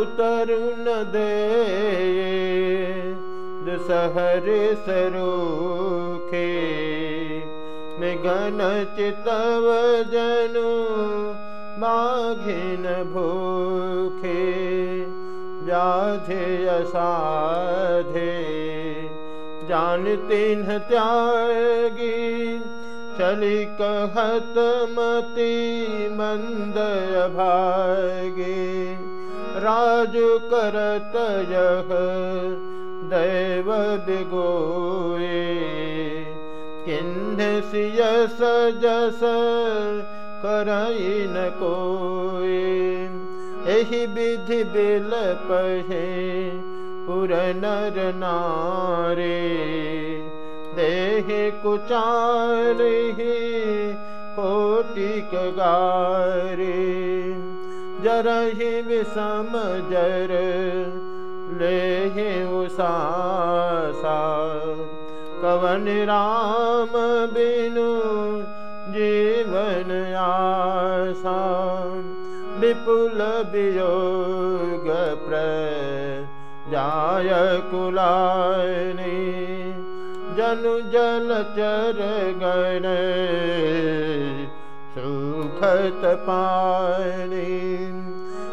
उतरुण दे दुसहर सरोखे गण चितव जनु माघिन भूखे। जाधे असाधे जानतिन्ह त्यागी। चलि कहत मति मन्दय भागे राजु करत यह दैव दिगोए। किन्ह सियस जस करई न कोए। एहि विधि बिल पहे पुर नर देहि कुचारि कोटिक गारे जरहि विषम जर लेहि उषासा कवन राम बिनु जीवन आसा विपुल वियोग प्र जाय कुलानि जनु जल चर गण सुखत पानी,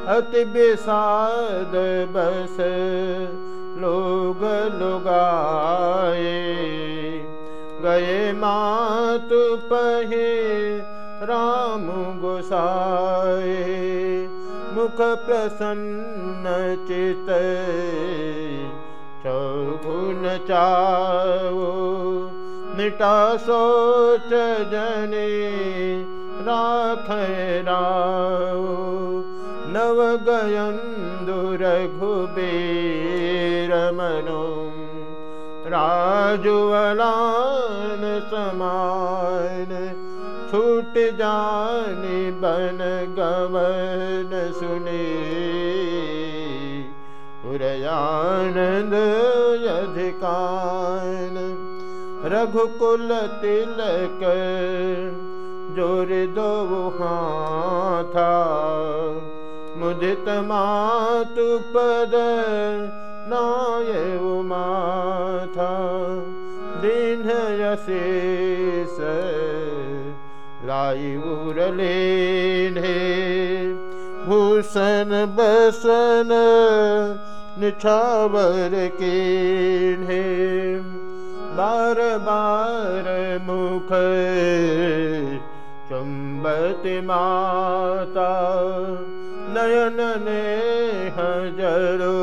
अति विषाद बस लोग लुगाए। गए मातु पहे, राम गोसाए। मुख प्रसन्न चित, चौगुन चाओ। मिटा सोच जने राख राओ नव गयन्दुर घुबेर मनो राजुवलान समान छूट जानी सुने। पुरयानंद अधिकान रघुकुल तिलक जोर दो था मुदित मातु पद नाय माथा। दीन यशेष लाई उरले भूषण बसन निछावर के बार बार मुख चुंबती माता नयन ने हजरो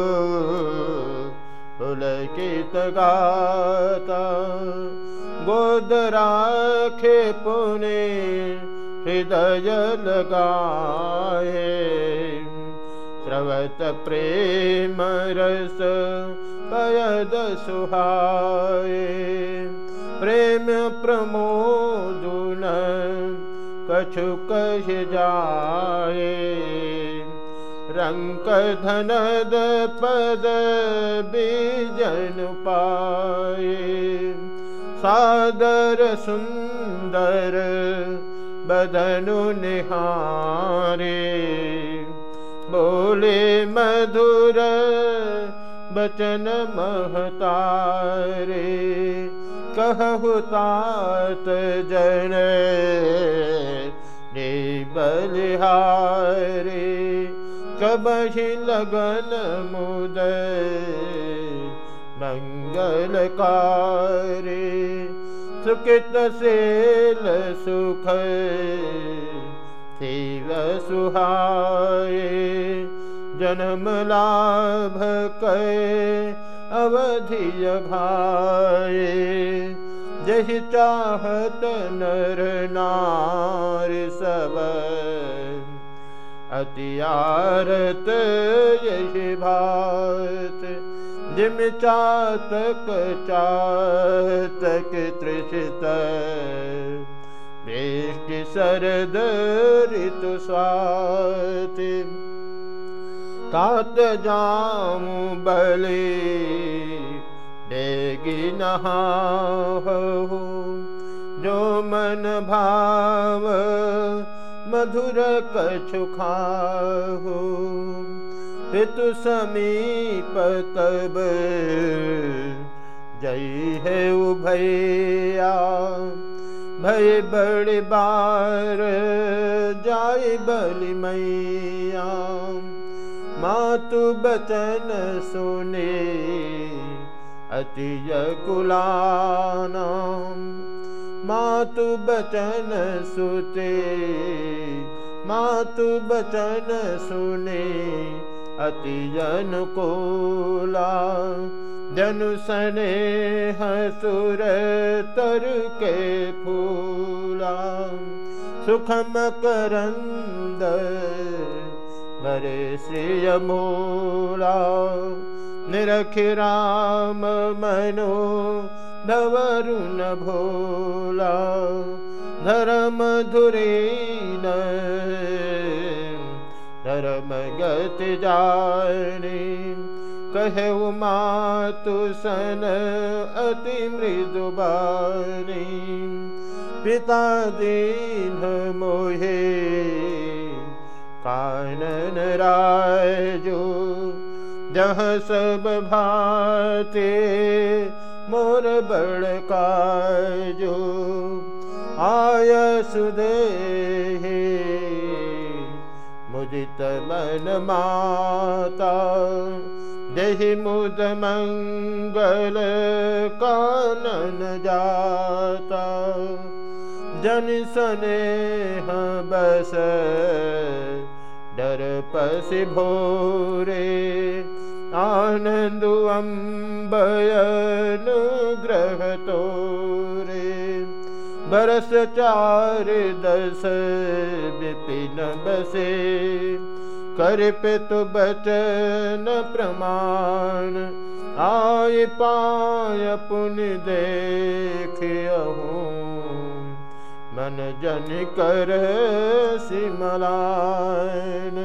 पुलकित गाता गोद राखे पुने हृदय लगाए। स्रवत प्रेम रस पयद सुहाए। प्रेम प्रमोदुन कछु कह जाए रंक धनद पद बीजन पाए सादर सुंदर बदनु निहारे। बोले मधुर बचन महतारे। कहु तात जन बलिहारे कबहि लगन मुद मंगलकारे सुकित सेल सुख शिव सुहाए जन्म लाभ कै अवधिय भाए जहि चाहत नर नार सब। अतियारत यही भात जिम चातक चातक तृषित वृष्टि शरद ऋतु स्वाति। जामु बले डेगी जो मन भाव मधुर कछु खाहु। पितु समीप तब जई है बड़े बार जाय बलि मैया। मातु बचन सुने अति कुलाना मातु बचन सुते मातु बचन सुने अति अनुकूला जनु सने हसुर तर के फूला। सुखम करंद मरे श्री मूला निरख राम मनो धवरुण भोला धर्म धुरीन धर्म गति जानी कहे मातु सन अति मृदुबानी पिता दीन मोहे कानन राजो जह सब भाते, मोर बड़का जो आय सुदे मुदित मन माता, देहि मुद मंगल कानन जाता। जन सने बस, डर पसि भोरे आनन्दु तोरे बरस चार दश विपिन बसे। करपितु बचन प्रमाण। आय पाय देखियहूँ मन जन कर सिमलान